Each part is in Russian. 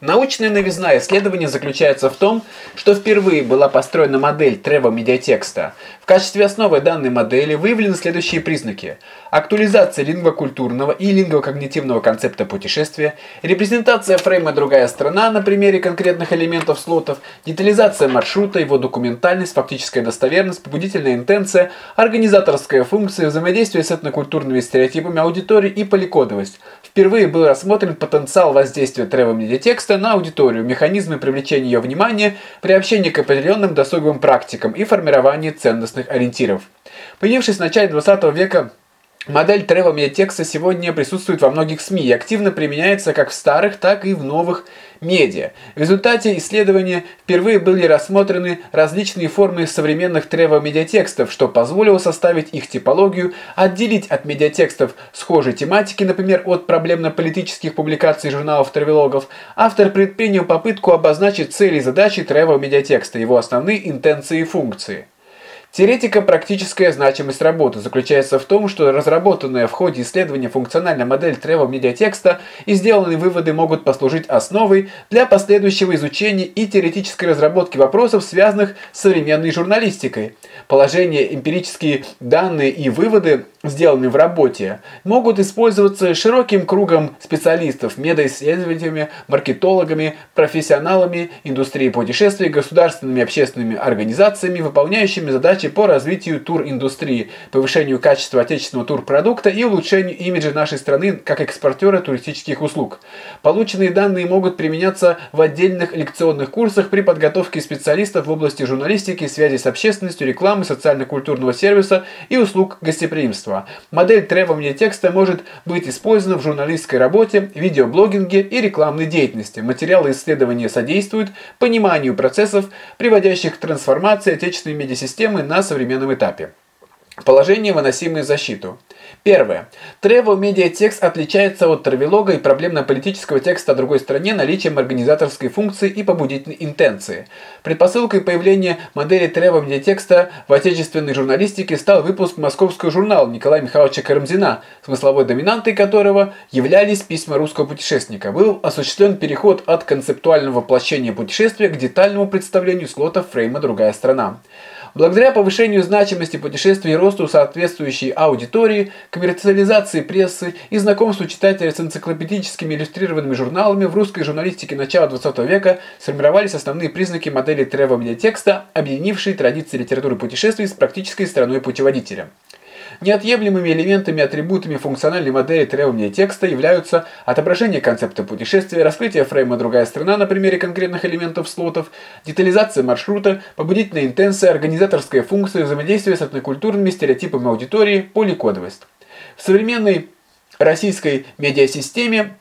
Научная новизна исследования заключается в том, что впервые была построена модель трево-медиатекста. В качестве основы данной модели выявлены следующие признаки. Актуализация лингвокультурного и лингвокогнитивного концепта путешествия, репрезентация фрейма «другая страна» на примере конкретных элементов слотов, детализация маршрута, его документальность, фактическая достоверность, побудительная интенция, организаторская функция, взаимодействие с этнокультурными стереотипами аудитории и поликодовость. Впервые был рассмотрен потенциал воздействия трево-медиатекста текста на аудиторию, механизмы привлечения ее внимания, приобщения к определенным досуговым практикам и формирования ценностных ориентиров. Появившись в начале 20 века, Модель travel медиатекста сегодня присутствует во многих СМИ и активно применяется как в старых, так и в новых медиа. В результате исследования впервые были рассмотрены различные формы современных travel медиатекстов, что позволило составить их типологию, отделить от медиатекстов схожей тематики, например, от проблемно-политических публикаций журналов-тревелогов. Автор предпринял попытку обозначить цели и задачи travel медиатекста, его основные интенции и функции. Теоретико-практическая значимость работы заключается в том, что разработанная в ходе исследования функциональная модель travel медиатекста и сделанные выводы могут послужить основой для последующего изучения и теоретической разработки вопросов, связанных с современной журналистикой. Положения, эмпирические данные и выводы, сделанные в работе, могут использоваться широким кругом специалистов, медоисследователями, маркетологами, профессионалами индустрии путешествий, государственными общественными организациями, выполняющими задачи по развитию туриндустрии, повышению качества отечественного турпродукта и улучшению имиджа нашей страны как экспортера туристических услуг. Полученные данные могут применяться в отдельных лекционных курсах при подготовке специалистов в области журналистики, связи с общественностью, рекламы, социально-культурного сервиса и услуг гостеприимства. Модель требования текста может быть использована в журналистской работе, видеоблогинге и рекламной деятельности. Материалы исследования содействуют пониманию процессов, приводящих к трансформации отечественной медиасистемы на современном этапе. Положение, выносимое защиту. Первое. Travel Media текст отличается от травелога и проблемно-политического текста о другой стране наличием организаторской функции и побудительной интенции. Предпосылкой появления модели Travel Media текста в отечественной журналистике стал выпуск московского журнала Николая Михайловича Карамзина, смысловой доминантой которого являлись письма русского путешественника. Был осуществлен переход от концептуального воплощения путешествия к детальному представлению слотов фрейма «Другая страна». Благодаря повышению значимости путешествий и росту соответствующей аудитории, коммерциализации прессы и знакомству читателя с энциклопедическими иллюстрированными журналами в русской журналистике начала XX века сформировались основные признаки модели трево-медиатекста, объединившие традиции литературы путешествий с практической стороной путеводителя. Неотъемлемыми элементами, атрибутами функциональной модели требования текста являются отображение концепта путешествия, раскрытие фрейма «Другая страна» на примере конкретных элементов слотов, детализация маршрута, побудительная интенция, организаторская функция, взаимодействие с этнокультурными стереотипами аудитории, поликодовость. В современной российской медиасистеме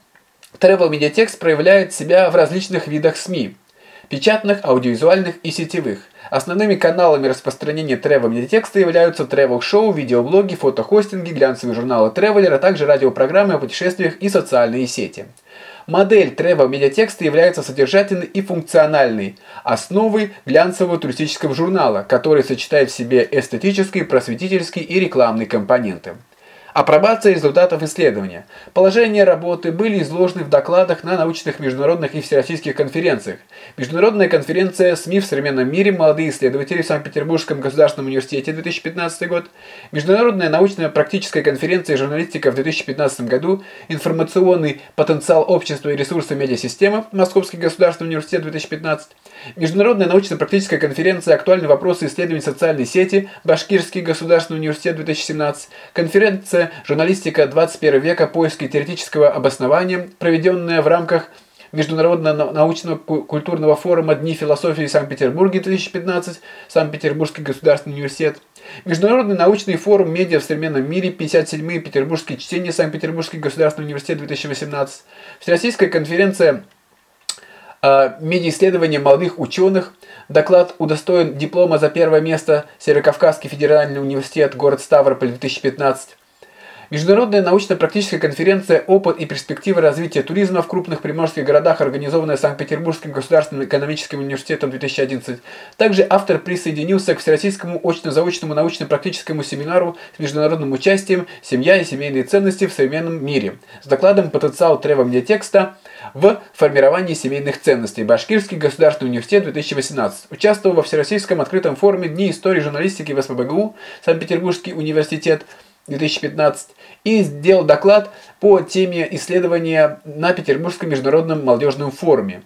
Travel медиатекст проявляет себя в различных видах СМИ – печатных, аудиовизуальных и сетевых – Основными каналами распространения тревел-медиатекста являются тревел-шоу, видеоблоги, фотохостинги, глянцевые журналы Traveler, а также радиопрограммы о путешествиях и социальные сети. Модель тревел-медиатекста является содержательной и функциональной, основой глянцевого туристического журнала, который сочетает в себе эстетические, просветительские и рекламные компоненты. Апробация результатов исследования. Положения работы были изложены в докладах на научных международных и всероссийских конференциях. Международная конференция СМИ в современном мире «Молодые исследователи» в Санкт-Петербургском государственном университете 2015 год. Международная научная практическая конференция «Журналистика» в 2015 году. Информационный потенциал общества и ресурсы медиасистемы Московский государственный университет 2015. Международная научно-практическая конференция «Актуальные вопросы исследований социальной сети» Башкирский государственный университет 2017. Конференция «Журналистика 21 века. Поиски теоретического обоснования», проведенная в рамках Международного научного культурного форума «Дни философии в Санкт-Петербурге 2015», Санкт-Петербургский государственный университет, Международный научный форум «Медиа в современном мире», 57-е Петербургские чтения, Санкт-Петербургский государственный университет 2018, Всероссийская конференция э, медиа-исследования молодых ученых, доклад удостоен диплома за первое место Северокавказский федеральный университет, город Ставрополь 2015, Международная научно-практическая конференция «Опыт и перспективы развития туризма в крупных приморских городах», организованная Санкт-Петербургским государственным экономическим университетом 2011. Также автор присоединился к Всероссийскому очно-заочному научно-практическому семинару с международным участием «Семья и семейные ценности в современном мире» с докладом «Потенциал трева-медиатекста в формировании семейных ценностей». Башкирский государственный университет 2018. Участвовал во Всероссийском открытом форуме Дни истории журналистики в СПБГУ, Санкт-Петербургский университет 2015 и сделал доклад по теме исследования на Петербургском международном молодежном форуме.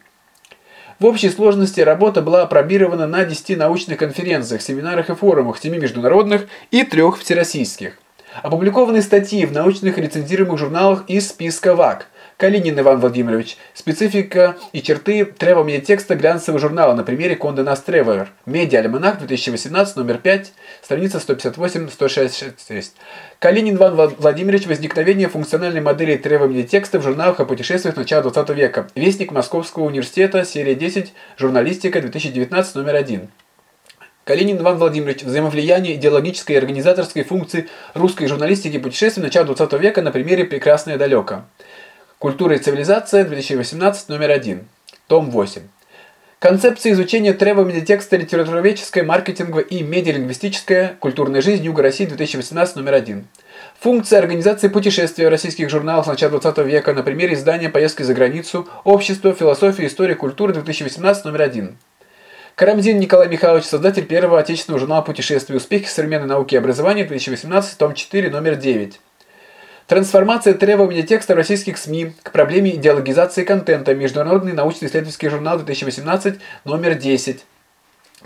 В общей сложности работа была опробирована на 10 научных конференциях, семинарах и форумах, 7 международных и 3 всероссийских. Опубликованы статьи в научных рецензируемых журналах из списка ВАК – Калинин Иван Владимирович. Специфика и черты тревел медиатекста глянцевого журнала на примере Conde Nast Traveller. Медиа Альманах 2018, номер 5, страница 158-166. Калинин Иван Владимирович. Возникновение функциональной модели тревел медиатекста в журналах о путешествиях начала 20 века. Вестник Московского университета, серия 10, журналистика 2019, номер 1. Калинин Иван Владимирович. Взаимовлияние идеологической и организаторской функции русской журналистики путешествий начала 20 века на примере «Прекрасное далеко». Культура и цивилизация, 2018, номер 1. Том 8. Концепция изучения трева медиатекста литературоведческая, маркетинговая и медиалингвистическая культурная жизнь Юга России, 2018, номер 1. Функция организации путешествия в российских журналах с начала 20 века на примере издания «Поездки за границу», «Общество», «Философия», «История», «Культура», 2018, номер 1. Карамзин Николай Михайлович, создатель первого отечественного журнала «Путешествия. Успехи современной науки и образования», 2018, том 4, номер 9. Трансформация требования текста российских СМИ к проблеме идеологизации контента. Международный научно-исследовательский журнал 2018, номер 10.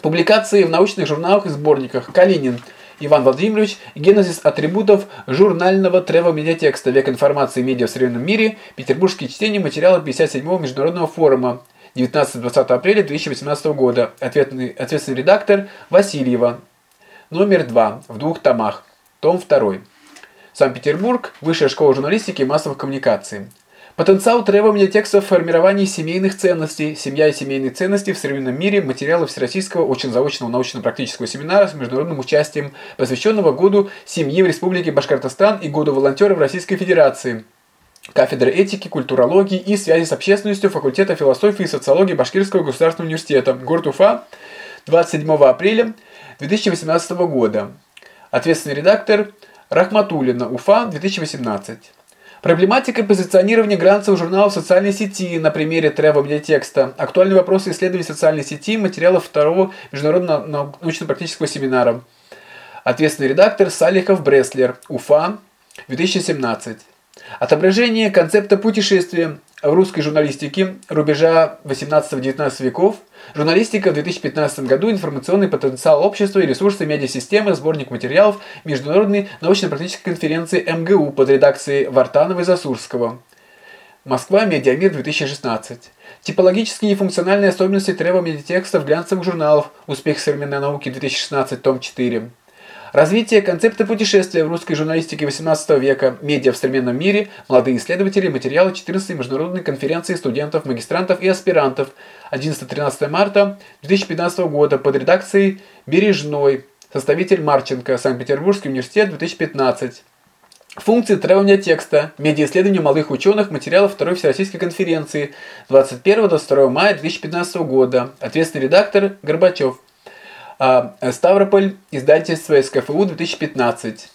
Публикации в научных журналах и сборниках. Калинин. Иван Владимирович. Генезис атрибутов журнального трево-медиатекста. Век информации и медиа в современном мире. Петербургские чтения. Материалы 57-го международного форума. 19-20 апреля 2018 года. Ответный, ответственный редактор Васильева. Номер 2. В двух томах. Том 2. Санкт-Петербург, Высшая школа журналистики и массовых коммуникаций. Потенциал требования текстов в формировании семейных ценностей, семья и семейные ценности в современном мире, материалы Всероссийского очень-заочного научно-практического семинара с международным участием, посвященного году семьи в Республике Башкортостан и году волонтера в Российской Федерации. Кафедра этики, культурологии и связи с общественностью факультета философии и социологии Башкирского государственного университета, город Уфа, 27 апреля 2018 года. Ответственный редактор Рахматуллина, Уфа, 2018. Проблематика позиционирования глянцевых журналов в социальной сети на примере Travel медиатекста. Актуальные вопросы исследований социальной сети, материалов второго международного научно-практического семинара. Ответственный редактор Салихов Бреслер, Уфа, 2017. Отображение концепта путешествия в русской журналистике рубежа 18-19 веков – Журналистика в 2015 году, информационный потенциал общества и ресурсы медиасистемы, сборник материалов Международной научно-практической конференции МГУ под редакцией Вартанова и Засурского. Москва, Медиамир, 2016. Типологические и функциональные особенности трева медиатекстов глянцевых журналов «Успех современной науки», 2016, том 4. Развитие концепта путешествия в русской журналистике XVIII века, медиа в современном мире, молодые исследователи, материалы 14-й международной конференции студентов, магистрантов и аспирантов. 11-13 марта 2015 года под редакцией Бережной, составитель Марченко, Санкт-Петербургский университет. 2015. Функции требования текста, медиаисследования молодых ученых, материалов Второй Всероссийской конференции 21-22 мая 2015 года. Ответственный редактор Горбачев. А, Ставрополь, издательство СКФУ 2015.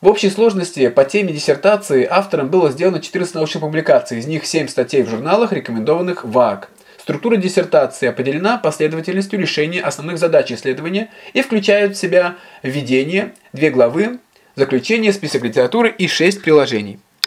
В общей сложности по теме диссертации автором было сделано 14 научных публикаций, из них 7 статей в журналах, рекомендованных ВАК. Структура диссертации определена последовательностью решения основных задач исследования и включает в себя введение, две главы, заключение, список литературы и 6 приложений.